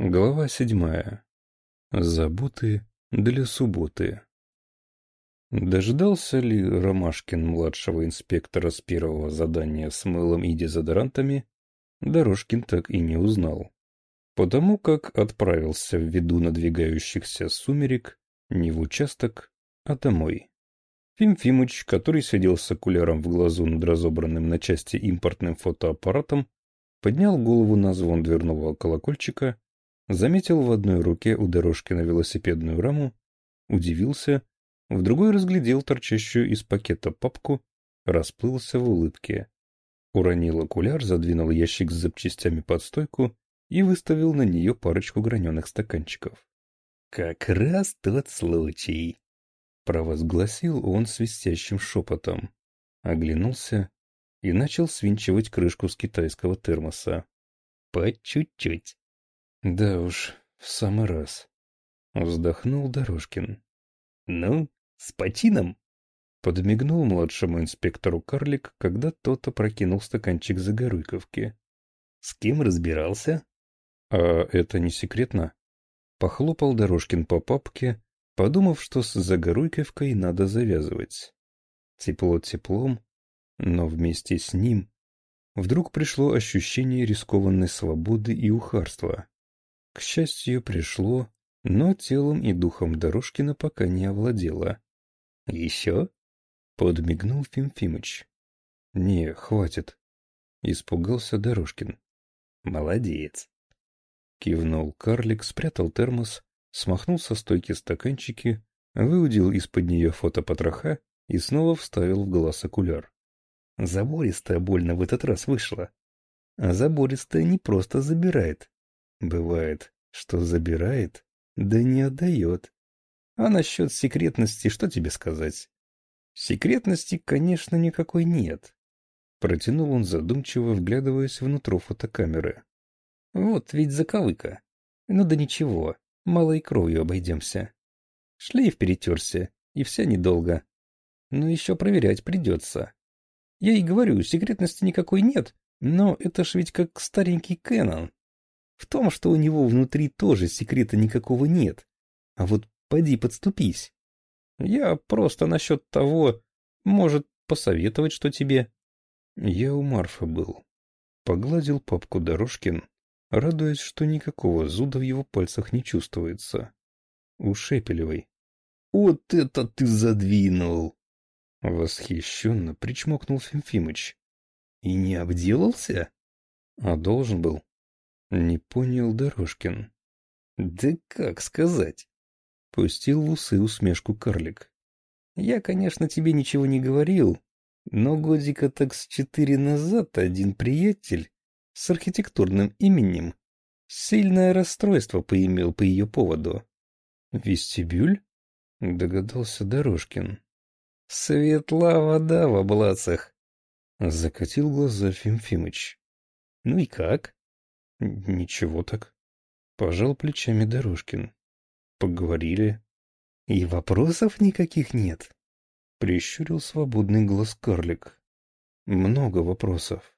Глава седьмая. Заботы для субботы. Дождался ли Ромашкин младшего инспектора с первого задания с мылом и дезодорантами, Дорожкин так и не узнал. Потому как отправился в виду надвигающихся сумерек не в участок, а домой. Фим который сидел с окуляром в глазу над разобранным на части импортным фотоаппаратом, поднял голову на звон дверного колокольчика, заметил в одной руке у дорожки на велосипедную раму, удивился, в другой разглядел торчащую из пакета папку, расплылся в улыбке. Уронил окуляр, задвинул ящик с запчастями под стойку и выставил на нее парочку граненых стаканчиков. «Как раз тот случай!» Провозгласил он свистящим шепотом. Оглянулся и начал свинчивать крышку с китайского термоса. По чуть-чуть. Да уж, в самый раз. Вздохнул Дорожкин. Ну, с почином? Подмигнул младшему инспектору карлик, когда тот опрокинул стаканчик загоруйковки. С кем разбирался? А это не секретно? Похлопал Дорожкин по папке, подумав, что с Загоруйковкой надо завязывать. Тепло теплом, но вместе с ним вдруг пришло ощущение рискованной свободы и ухарства. К счастью, пришло, но телом и духом Дорожкина пока не овладело. «Еще?» — подмигнул Фимфимыч. «Не, хватит», — испугался Дорожкин. «Молодец», — кивнул карлик, спрятал термос смахнул со стойки стаканчики, выудил из-под нее фотопотроха и снова вставил в глаз окуляр. Забористая больно в этот раз вышла. А забористая не просто забирает. Бывает, что забирает, да не отдает. А насчет секретности что тебе сказать? Секретности, конечно, никакой нет. Протянул он задумчиво, вглядываясь внутрь фотокамеры. Вот ведь заковыка. Ну да ничего, малой кровью обойдемся. Шлейф перетерся, и вся недолго. Но еще проверять придется. Я и говорю, секретности никакой нет, но это ж ведь как старенький Кэнон. В том, что у него внутри тоже секрета никакого нет. А вот поди подступись. Я просто насчет того, может, посоветовать что тебе. Я у Марфа был. Погладил папку Дорожкин, радуясь, что никакого зуда в его пальцах не чувствуется. У Шепелевой. «Вот это ты задвинул!» Восхищенно причмокнул Фимфимыч. «И не обделался?» «А должен был». Не понял Дорожкин. «Да как сказать?» Пустил в усы усмешку карлик. «Я, конечно, тебе ничего не говорил, но годика так с четыре назад один приятель с архитектурным именем сильное расстройство поимел по ее поводу. «Вестибюль?» — догадался Дорожкин. «Светла вода в облацах!» — закатил глаза Фимфимыч. «Ну и как?» «Ничего так». Пожал плечами Дорожкин. «Поговорили». «И вопросов никаких нет?» Прищурил свободный глаз карлик. «Много вопросов».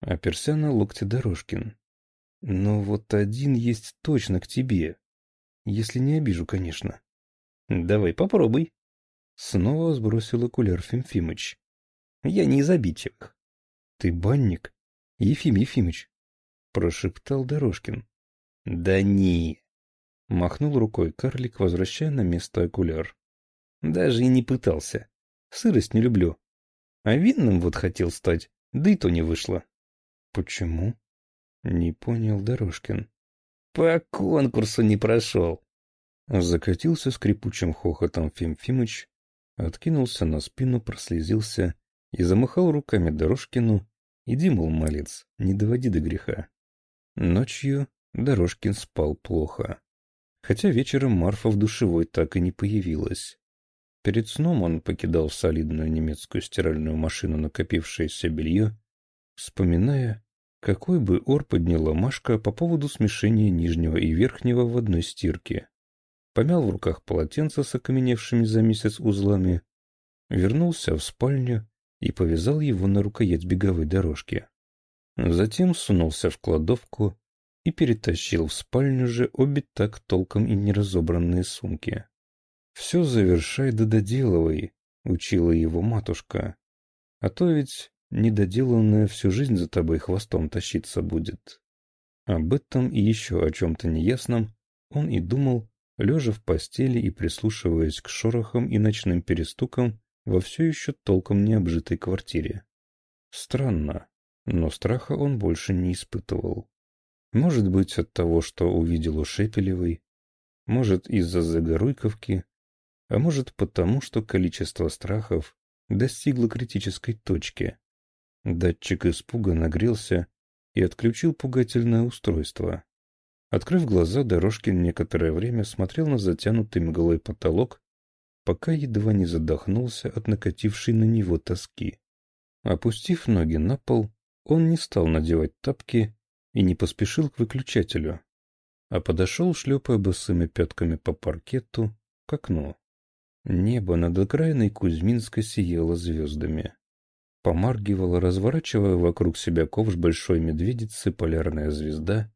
Оперся на локте Дорожкин. Но вот один есть точно к тебе. Если не обижу, конечно. Давай попробуй. Снова сбросил окуляр Фимфимыч. Я не из обидчивых. Ты банник, Ефим Ефимыч? Прошептал Дорожкин. Да не. Махнул рукой карлик, возвращая на место окуляр. Даже и не пытался. Сырость не люблю. А винным вот хотел стать, да и то не вышло. Почему? Не понял Дорожкин. По конкурсу не прошел. Закатился скрипучим хохотом Фим Фимыч, откинулся на спину, прослезился и замахал руками Дорожкину. Иди, мол, малец, не доводи до греха. Ночью Дорожкин спал плохо. Хотя вечером Марфа в душевой так и не появилась. Перед сном он покидал солидную немецкую стиральную машину накопившееся белье вспоминая, какой бы ор подняла Машка по поводу смешения нижнего и верхнего в одной стирке. Помял в руках полотенце с окаменевшими за месяц узлами, вернулся в спальню и повязал его на рукоять беговой дорожки. Затем сунулся в кладовку, и перетащил в спальню же обе так толком и не разобранные сумки. «Все завершай да доделывай», — учила его матушка. «А то ведь недоделанное всю жизнь за тобой хвостом тащиться будет». Об этом и еще о чем-то неясном он и думал, лежа в постели и прислушиваясь к шорохам и ночным перестукам во все еще толком не обжитой квартире. Странно, но страха он больше не испытывал. Может быть, от того, что увидел у Шепелевой, может, из-за Загоруйковки, а может, потому, что количество страхов достигло критической точки. Датчик испуга нагрелся и отключил пугательное устройство. Открыв глаза, Дорожкин некоторое время смотрел на затянутый мглой потолок, пока едва не задохнулся от накатившей на него тоски. Опустив ноги на пол, он не стал надевать тапки и не поспешил к выключателю, а подошел, шлепая босыми пятками по паркету, к окну. Небо над окраиной Кузьминска сияло звездами. Помаргивала, разворачивая вокруг себя ковш большой медведицы полярная звезда,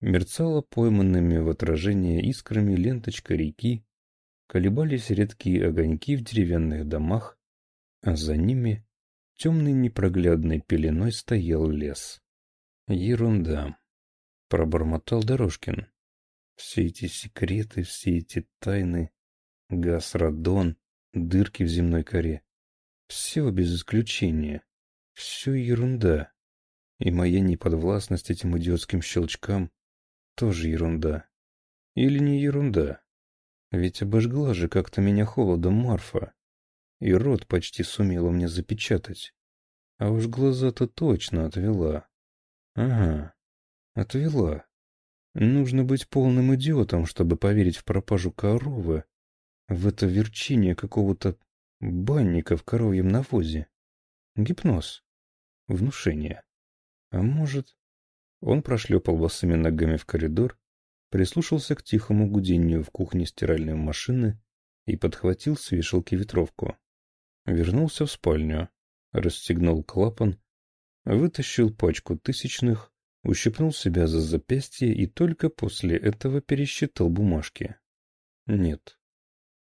мерцала пойманными в отражение искрами ленточка реки, колебались редкие огоньки в деревянных домах, а за ними темной непроглядной пеленой стоял лес. Ерунда, пробормотал Дорожкин. Все эти секреты, все эти тайны, газ, радон, дырки в земной коре. Все без исключения. Все ерунда. И моя неподвластность этим идиотским щелчкам тоже ерунда. Или не ерунда? Ведь обожгла же как-то меня холодом Марфа. И рот почти сумела мне запечатать. А уж глаза-то точно отвела. Ага, отвела. Нужно быть полным идиотом, чтобы поверить в пропажу коровы, в это верчение какого-то банника в коровьем навозе. Гипноз. Внушение. А может, он прошлепал босыми ногами в коридор, прислушался к тихому гудению в кухне стиральной машины и подхватил с вешалки ветровку. Вернулся в спальню, расстегнул клапан, вытащил пачку тысячных, ущипнул себя за запястье и только после этого пересчитал бумажки. Нет,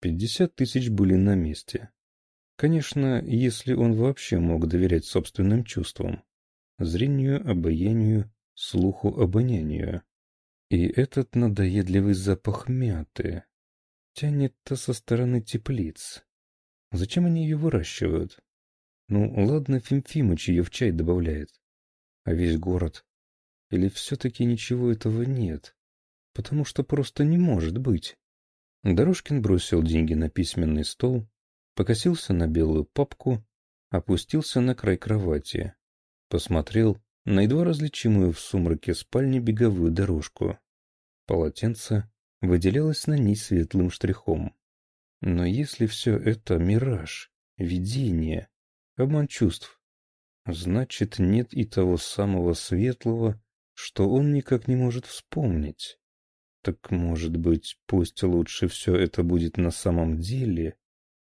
пятьдесят тысяч были на месте. Конечно, если он вообще мог доверять собственным чувствам, зрению, обаянию слуху, обонянию. И этот надоедливый запах мяты тянет-то со стороны теплиц. Зачем они ее выращивают? Ну, ладно, Фимфимыч ее в чай добавляет. А весь город? Или все-таки ничего этого нет? Потому что просто не может быть. Дорожкин бросил деньги на письменный стол, покосился на белую папку, опустился на край кровати, посмотрел на едва различимую в сумраке спальни беговую дорожку. Полотенце выделялось на ней светлым штрихом. Но если все это мираж, видение, обман чувств, значит нет и того самого светлого, что он никак не может вспомнить. Так, может быть, пусть лучше все это будет на самом деле,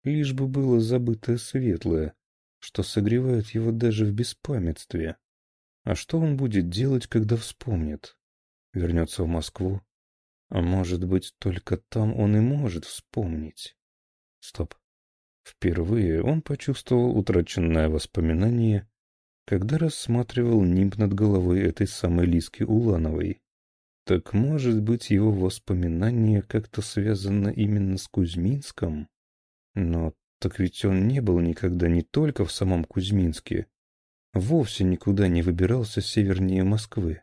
лишь бы было забытое светлое, что согревает его даже в беспамятстве. А что он будет делать, когда вспомнит? Вернется в Москву? А может быть, только там он и может вспомнить? Стоп. Впервые он почувствовал утраченное воспоминание, когда рассматривал нимб над головой этой самой Лиски Улановой. Так может быть, его воспоминание как-то связано именно с Кузьминском? Но так ведь он не был никогда не только в самом Кузьминске, вовсе никуда не выбирался севернее Москвы.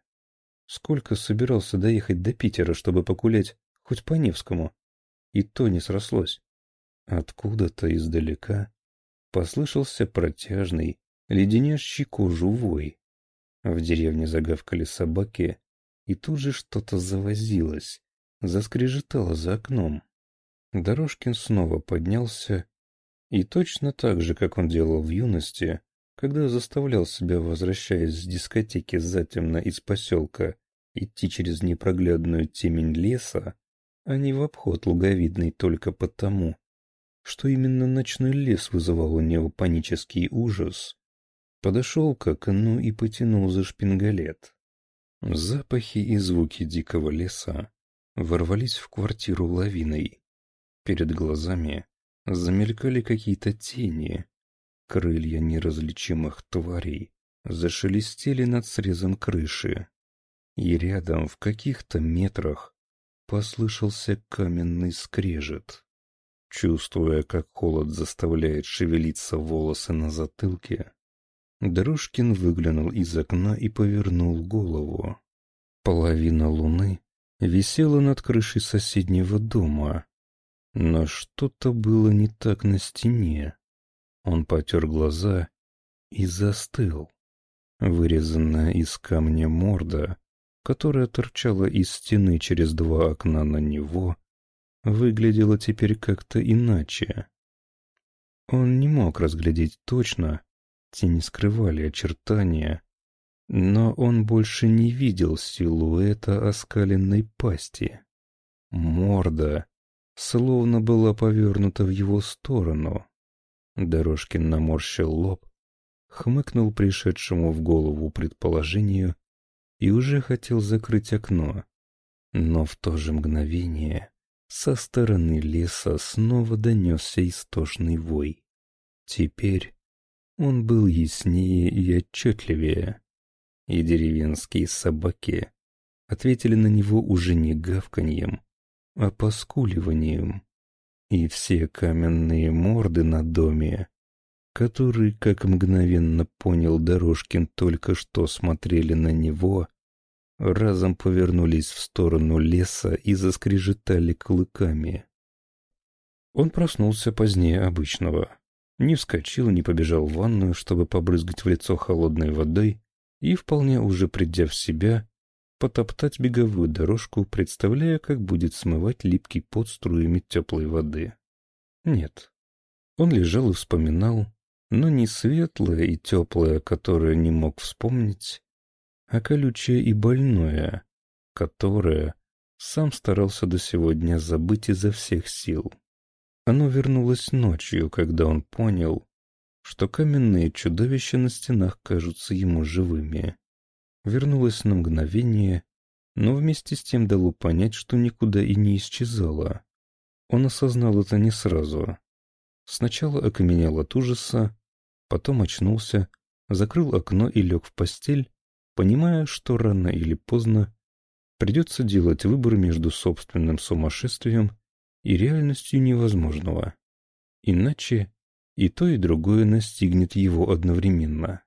Сколько собирался доехать до Питера, чтобы покулять хоть по Невскому, и то не срослось. Откуда-то издалека послышался протяжный, леденящий кожу вой. В деревне загавкали собаки, и тут же что-то завозилось, заскрежетало за окном. Дорожкин снова поднялся и точно так же, как он делал в юности, когда заставлял себя, возвращаясь с дискотеки затемно из поселка, идти через непроглядную темень леса, а не в обход луговидный только потому, что именно ночной лес вызывал у него панический ужас, подошел к окну и потянул за шпингалет. Запахи и звуки дикого леса ворвались в квартиру лавиной. Перед глазами замелькали какие-то тени, крылья неразличимых тварей зашелестели над срезом крыши, и рядом в каких-то метрах послышался каменный скрежет. Чувствуя, как холод заставляет шевелиться волосы на затылке, Дорожкин выглянул из окна и повернул голову. Половина луны висела над крышей соседнего дома, но что-то было не так на стене. Он потер глаза и застыл. Вырезанная из камня морда, которая торчала из стены через два окна на него, выглядела теперь как-то иначе. Он не мог разглядеть точно, Тени скрывали очертания, но он больше не видел силуэта оскаленной пасти. Морда словно была повернута в его сторону. Дорожкин наморщил лоб, хмыкнул пришедшему в голову предположению и уже хотел закрыть окно. Но в то же мгновение со стороны леса снова донесся истошный вой. Теперь он был яснее и отчетливее, и деревенские собаки ответили на него уже не гавканьем, а поскуливанием, и все каменные морды на доме, которые, как мгновенно понял Дорожкин, только что смотрели на него, разом повернулись в сторону леса и заскрежетали клыками. Он проснулся позднее обычного. Не вскочил, не побежал в ванную, чтобы побрызгать в лицо холодной водой, и, вполне уже придя в себя, потоптать беговую дорожку, представляя, как будет смывать липкий пот струями теплой воды. Нет. Он лежал и вспоминал, но не светлое и теплое, которое не мог вспомнить, а колючее и больное, которое сам старался до сегодня забыть изо всех сил. Оно вернулось ночью, когда он понял, что каменные чудовища на стенах кажутся ему живыми. Вернулось на мгновение, но вместе с тем дало понять, что никуда и не исчезало. Он осознал это не сразу. Сначала окаменел от ужаса, потом очнулся, закрыл окно и лег в постель, понимая, что рано или поздно придется делать выбор между собственным сумасшествием и реальностью невозможного. Иначе и то, и другое настигнет его одновременно.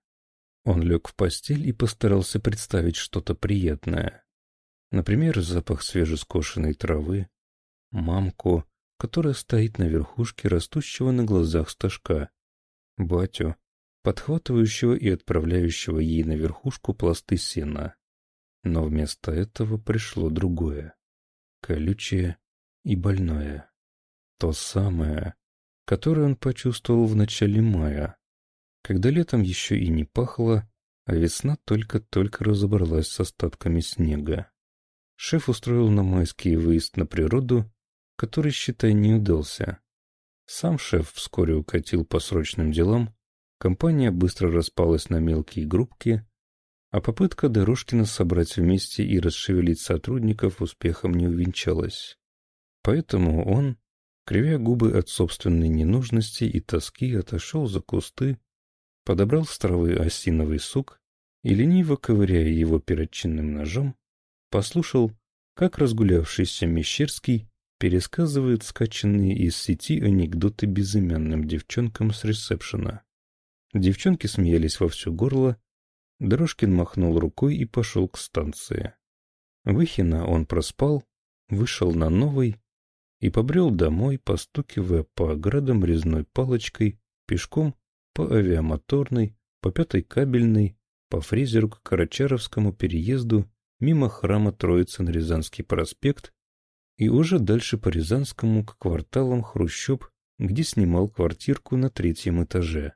Он лег в постель и постарался представить что-то приятное. Например, запах свежескошенной травы, мамку, которая стоит на верхушке растущего на глазах стажка, батю, подхватывающего и отправляющего ей на верхушку пласты сена. Но вместо этого пришло другое, колючее и больное. То самое, которое он почувствовал в начале мая, когда летом еще и не пахло, а весна только-только разобралась с остатками снега. Шеф устроил на майский выезд на природу, который, считай, не удался. Сам шеф вскоре укатил по срочным делам, компания быстро распалась на мелкие группки, а попытка Дорожкина собрать вместе и расшевелить сотрудников успехом не увенчалась. Поэтому он, кривя губы от собственной ненужности и тоски, отошел за кусты, подобрал с травы осиновый сук и, лениво ковыряя его перочинным ножом, послушал, как разгулявшийся Мещерский пересказывает скачанные из сети анекдоты безымянным девчонкам с ресепшена. Девчонки смеялись во все горло, Дорожкин махнул рукой и пошел к станции. Выхина он проспал, вышел на новый и побрел домой, постукивая по оградам резной палочкой, пешком по авиамоторной, по пятой кабельной, по фрезеру к Карачаровскому переезду, мимо храма Троицы на Рязанский проспект и уже дальше по Рязанскому к кварталам Хрущеб, где снимал квартирку на третьем этаже.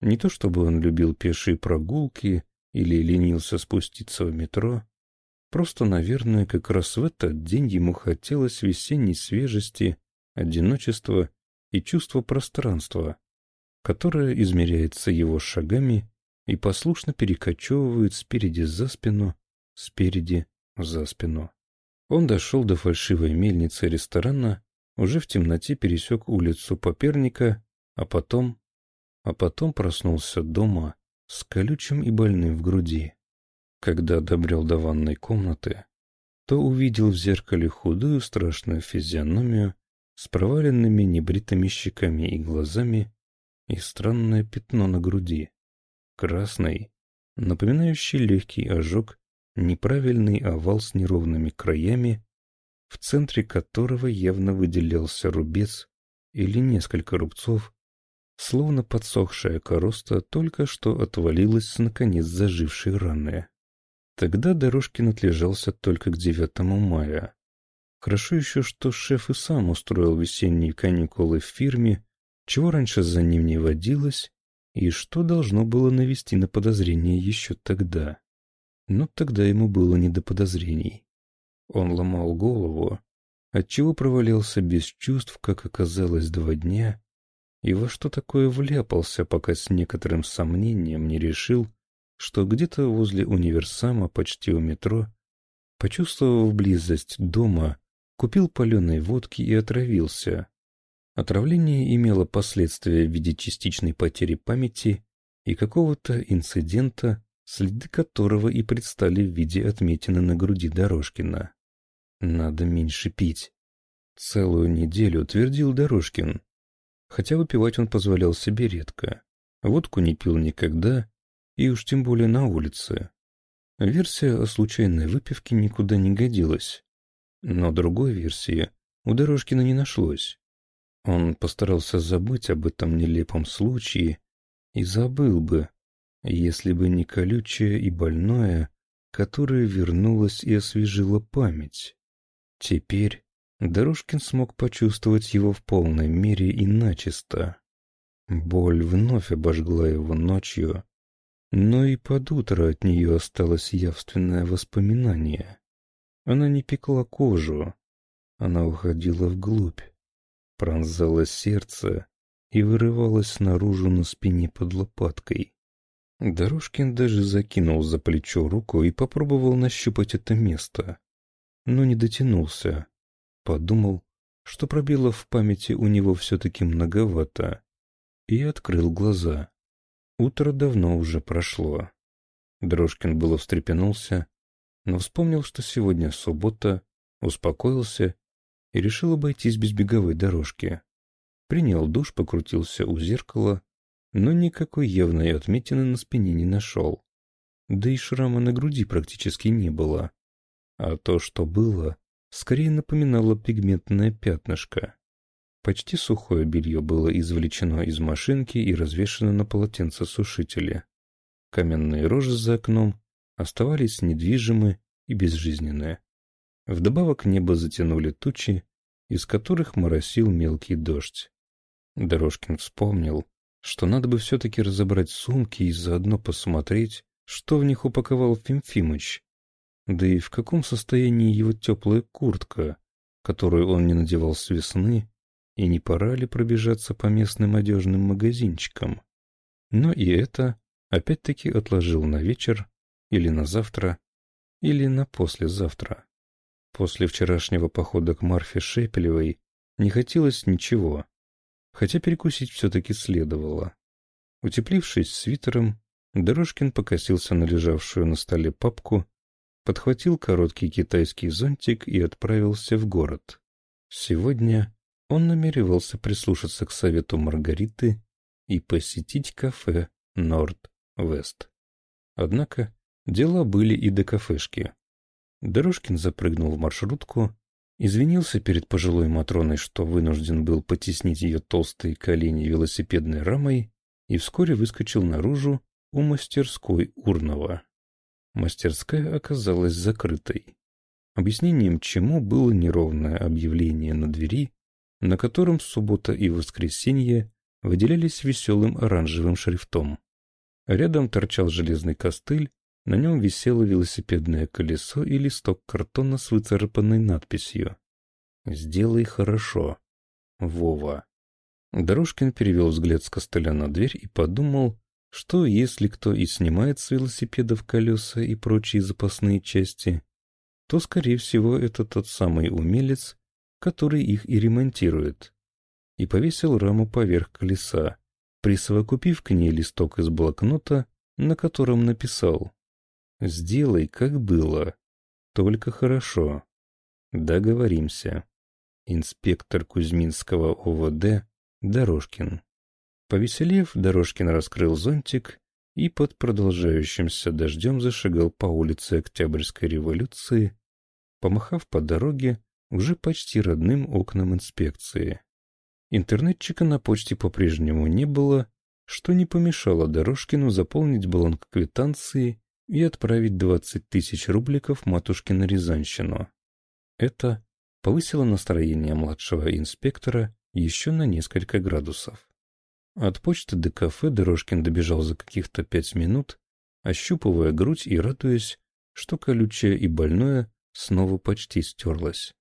Не то чтобы он любил пешие прогулки или ленился спуститься в метро, Просто, наверное, как раз в этот день ему хотелось весенней свежести, одиночества и чувства пространства, которое измеряется его шагами и послушно перекочевывает спереди за спину, спереди, за спину. Он дошел до фальшивой мельницы ресторана, уже в темноте пересек улицу Поперника, а потом... А потом проснулся дома с колючим и больным в груди. Когда добрел до ванной комнаты, то увидел в зеркале худую страшную физиономию с проваленными небритыми щеками и глазами и странное пятно на груди. Красный, напоминающий легкий ожог, неправильный овал с неровными краями, в центре которого явно выделялся рубец или несколько рубцов, словно подсохшая короста только что отвалилась с наконец зажившей раны. Тогда Дорожкин отлежался только к 9 мая. Хорошо еще, что шеф и сам устроил весенние каникулы в фирме, чего раньше за ним не водилось, и что должно было навести на подозрение еще тогда. Но тогда ему было не до подозрений. Он ломал голову, отчего провалился без чувств, как оказалось, два дня, и во что такое вляпался, пока с некоторым сомнением не решил, что где-то возле универсама, почти у метро, почувствовав близость дома, купил паленой водки и отравился. Отравление имело последствия в виде частичной потери памяти и какого-то инцидента, следы которого и предстали в виде отметины на груди Дорожкина. Надо меньше пить. Целую неделю твердил Дорожкин. Хотя выпивать он позволял себе редко. Водку не пил никогда, и уж тем более на улице. Версия о случайной выпивке никуда не годилась. Но другой версии у Дорожкина не нашлось. Он постарался забыть об этом нелепом случае и забыл бы, если бы не колючее и больное, которое вернулось и освежило память. Теперь Дорожкин смог почувствовать его в полной мере и начисто. Боль вновь обожгла его ночью, но и под утро от нее осталось явственное воспоминание. Она не пекла кожу, она уходила вглубь, пронзала сердце и вырывалась наружу на спине под лопаткой. Дорожкин даже закинул за плечо руку и попробовал нащупать это место, но не дотянулся. Подумал, что пробило в памяти у него все-таки многовато, и открыл глаза. Утро давно уже прошло. Дрожкин было встрепенулся, но вспомнил, что сегодня суббота, успокоился и решил обойтись без беговой дорожки. Принял душ, покрутился у зеркала, но никакой явной отметины на спине не нашел. Да и шрама на груди практически не было. А то, что было, скорее напоминало пигментное пятнышко. Почти сухое белье было извлечено из машинки и развешено на полотенцесушителе. Каменные рожи за окном оставались недвижимы и безжизненные. Вдобавок небо затянули тучи, из которых моросил мелкий дождь. Дорожкин вспомнил, что надо бы все-таки разобрать сумки и заодно посмотреть, что в них упаковал Фимфимыч. Да и в каком состоянии его теплая куртка, которую он не надевал с весны, и не пора ли пробежаться по местным одежным магазинчикам? Но и это опять-таки отложил на вечер, или на завтра, или на послезавтра. После вчерашнего похода к Марфе Шепелевой не хотелось ничего, хотя перекусить все-таки следовало. Утеплившись свитером, Дорожкин покосился на лежавшую на столе папку, подхватил короткий китайский зонтик и отправился в город. Сегодня он намеревался прислушаться к совету Маргариты и посетить кафе «Норд-Вест». Однако дела были и до кафешки. Дорожкин запрыгнул в маршрутку, извинился перед пожилой Матроной, что вынужден был потеснить ее толстые колени велосипедной рамой, и вскоре выскочил наружу у мастерской Урнова. Мастерская оказалась закрытой. Объяснением чему было неровное объявление на двери на котором суббота и воскресенье выделялись веселым оранжевым шрифтом. Рядом торчал железный костыль, на нем висело велосипедное колесо и листок картона с выцарапанной надписью «Сделай хорошо. Вова». Дорожкин перевел взгляд с костыля на дверь и подумал, что если кто и снимает с велосипедов колеса и прочие запасные части, то, скорее всего, это тот самый умелец, который их и ремонтирует, и повесил раму поверх колеса, присовокупив к ней листок из блокнота, на котором написал «Сделай, как было, только хорошо. Договоримся». Инспектор Кузьминского ОВД Дорожкин. Повеселев, Дорожкин раскрыл зонтик и под продолжающимся дождем зашагал по улице Октябрьской революции, помахав по дороге уже почти родным окнам инспекции. Интернетчика на почте по-прежнему не было, что не помешало Дорожкину заполнить бланк квитанции и отправить 20 тысяч рубликов матушке на Рязанщину. Это повысило настроение младшего инспектора еще на несколько градусов. От почты до кафе Дорожкин добежал за каких-то пять минут, ощупывая грудь и радуясь, что колючее и больное снова почти стерлось.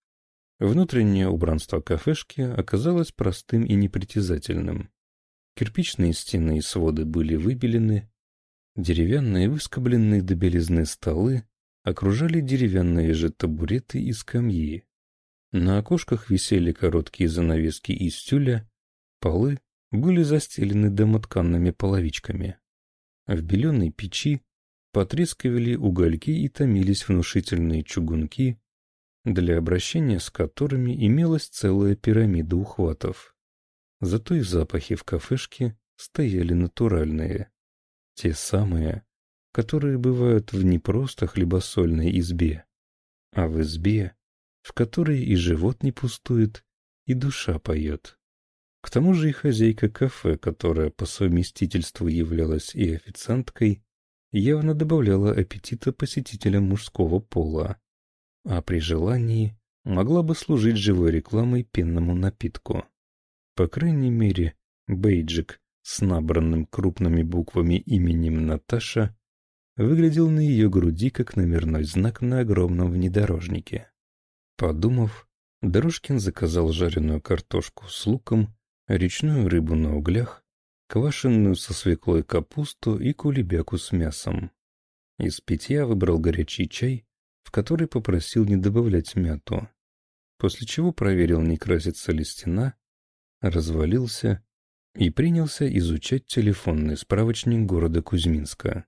Внутреннее убранство кафешки оказалось простым и непритязательным. Кирпичные стены и своды были выбелены, деревянные выскобленные до белизны столы окружали деревянные же табуреты и скамьи. На окошках висели короткие занавески из тюля, полы были застелены домотканными половичками. В беленой печи потрескивали угольки и томились внушительные чугунки, для обращения с которыми имелась целая пирамида ухватов. Зато и запахи в кафешке стояли натуральные. Те самые, которые бывают в не просто хлебосольной избе, а в избе, в которой и живот не пустует, и душа поет. К тому же и хозяйка кафе, которая по совместительству являлась и официанткой, явно добавляла аппетита посетителям мужского пола а при желании могла бы служить живой рекламой пенному напитку. По крайней мере, бейджик с набранным крупными буквами именем Наташа выглядел на ее груди как номерной знак на огромном внедорожнике. Подумав, Дорожкин заказал жареную картошку с луком, речную рыбу на углях, квашеную со свеклой капусту и кулебяку с мясом. Из питья выбрал горячий чай в который попросил не добавлять мяту, после чего проверил, не красится ли стена, развалился и принялся изучать телефонный справочник города Кузьминска.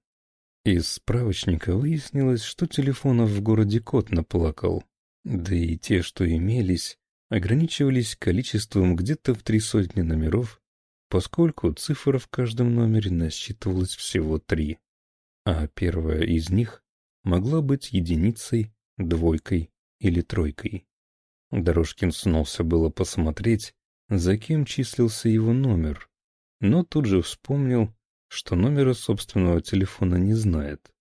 Из справочника выяснилось, что телефонов в городе кот наплакал, да и те, что имелись, ограничивались количеством где-то в три сотни номеров, поскольку цифр в каждом номере насчитывалось всего три, а первая из них могла быть единицей, двойкой или тройкой. Дорожкин снулся было посмотреть, за кем числился его номер, но тут же вспомнил, что номера собственного телефона не знает,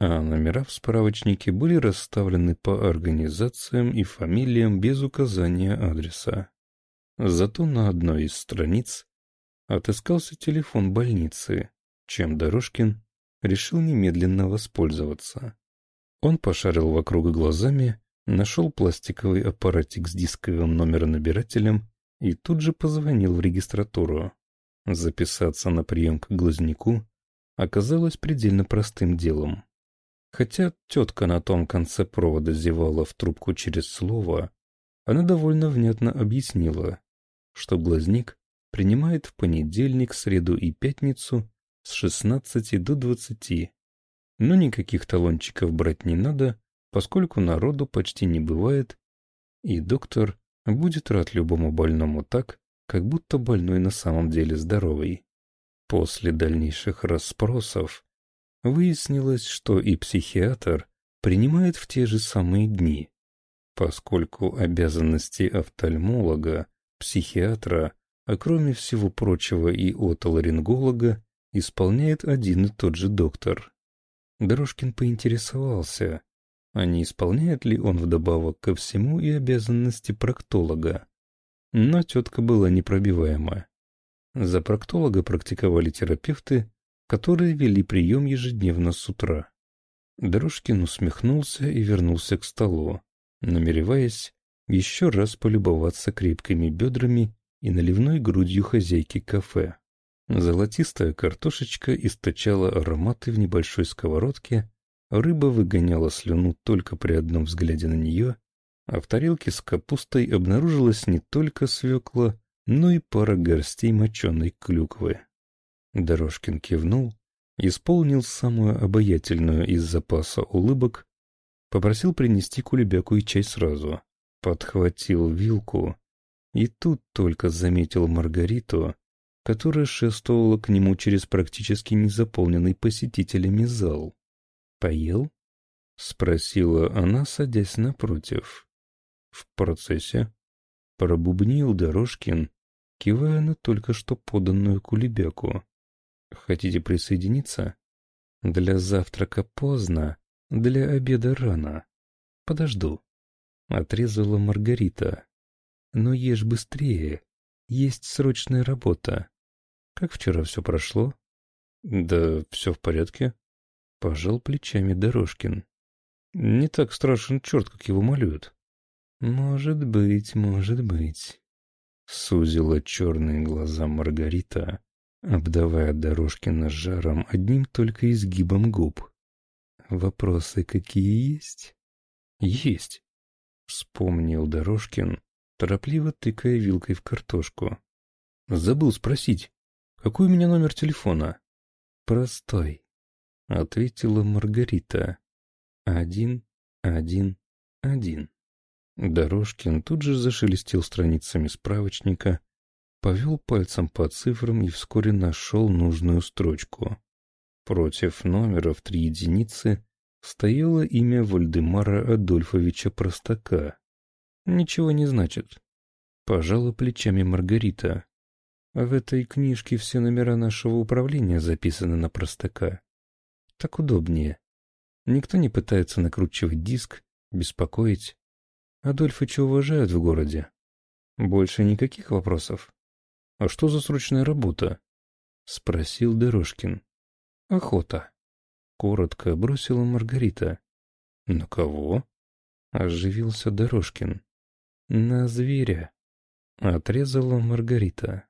а номера в справочнике были расставлены по организациям и фамилиям без указания адреса. Зато на одной из страниц отыскался телефон больницы, чем Дорожкин решил немедленно воспользоваться. Он пошарил вокруг глазами, нашел пластиковый аппаратик с дисковым номеронабирателем и тут же позвонил в регистратуру. Записаться на прием к глазнику оказалось предельно простым делом. Хотя тетка на том конце провода зевала в трубку через слово, она довольно внятно объяснила, что глазник принимает в понедельник, среду и пятницу с 16 до 20, но никаких талончиков брать не надо, поскольку народу почти не бывает, и доктор будет рад любому больному так, как будто больной на самом деле здоровый. После дальнейших расспросов выяснилось, что и психиатр принимает в те же самые дни, поскольку обязанности офтальмолога, психиатра, а кроме всего прочего и отоларинголога, исполняет один и тот же доктор. Дорожкин поинтересовался, а не исполняет ли он вдобавок ко всему и обязанности проктолога. Но тетка была непробиваема. За проктолога практиковали терапевты, которые вели прием ежедневно с утра. Дорожкин усмехнулся и вернулся к столу, намереваясь еще раз полюбоваться крепкими бедрами и наливной грудью хозяйки кафе. Золотистая картошечка источала ароматы в небольшой сковородке, рыба выгоняла слюну только при одном взгляде на нее, а в тарелке с капустой обнаружилась не только свекла, но и пара горстей моченой клюквы. Дорожкин кивнул, исполнил самую обаятельную из запаса улыбок, попросил принести кулебяку и чай сразу, подхватил вилку, и тут только заметил Маргариту, которая шествовала к нему через практически незаполненный посетителями зал. «Поел?» — спросила она, садясь напротив. «В процессе?» — пробубнил Дорожкин, кивая на только что поданную кулебяку. «Хотите присоединиться?» «Для завтрака поздно, для обеда рано. Подожду», — отрезала Маргарита. «Но ешь быстрее, есть срочная работа». Как вчера все прошло? Да все в порядке. Пожал плечами Дорожкин. Не так страшен черт, как его малюют. Может быть, может быть. Сузила черные глаза Маргарита, обдавая Дорожкина жаром одним только изгибом губ. Вопросы какие есть? Есть. Вспомнил Дорожкин, торопливо тыкая вилкой в картошку. Забыл спросить. Какой у меня номер телефона? Простой, ответила Маргарита. Один, один, один. Дорожкин тут же зашелестел страницами справочника, повел пальцем по цифрам и вскоре нашел нужную строчку. Против номера в три единицы стояло имя Вальдемара Адольфовича Простака. Ничего не значит. Пожала плечами Маргарита. В этой книжке все номера нашего управления записаны на простака. Так удобнее. Никто не пытается накручивать диск, беспокоить. Адольфыча уважают в городе. Больше никаких вопросов. А что за срочная работа? Спросил Дорожкин. Охота. Коротко бросила Маргарита. На кого? Оживился Дорожкин. На зверя. Отрезала Маргарита.